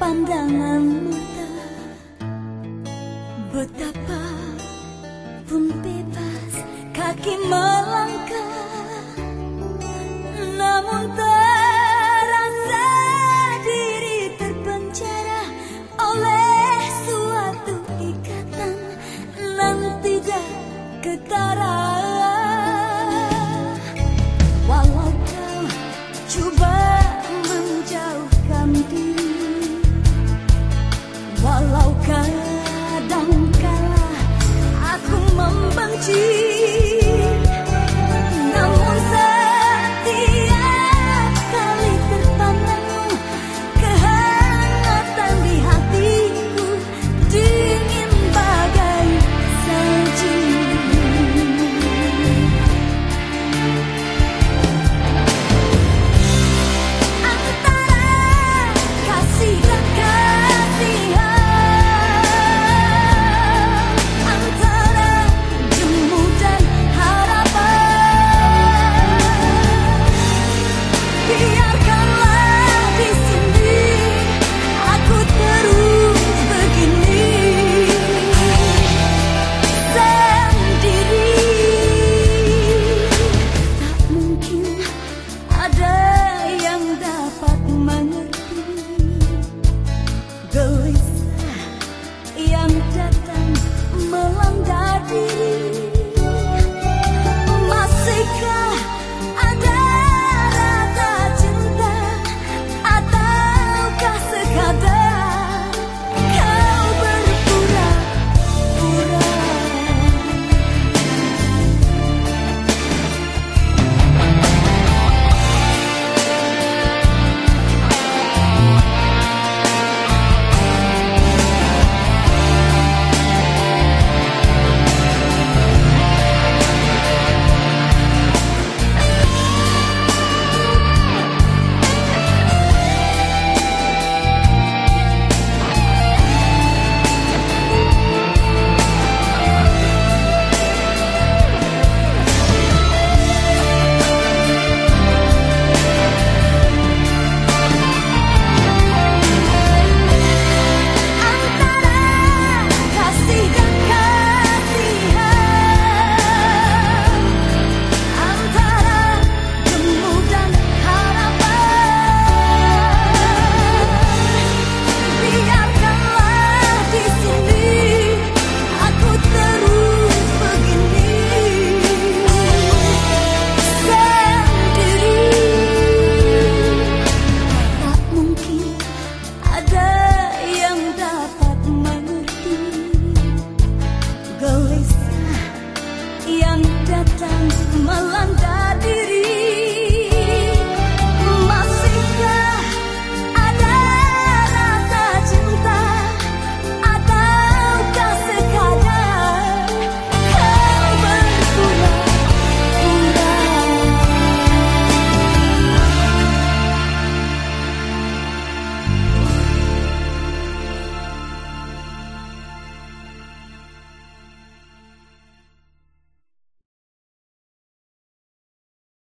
pandangan mata. Betapa pun bebas kaki see 门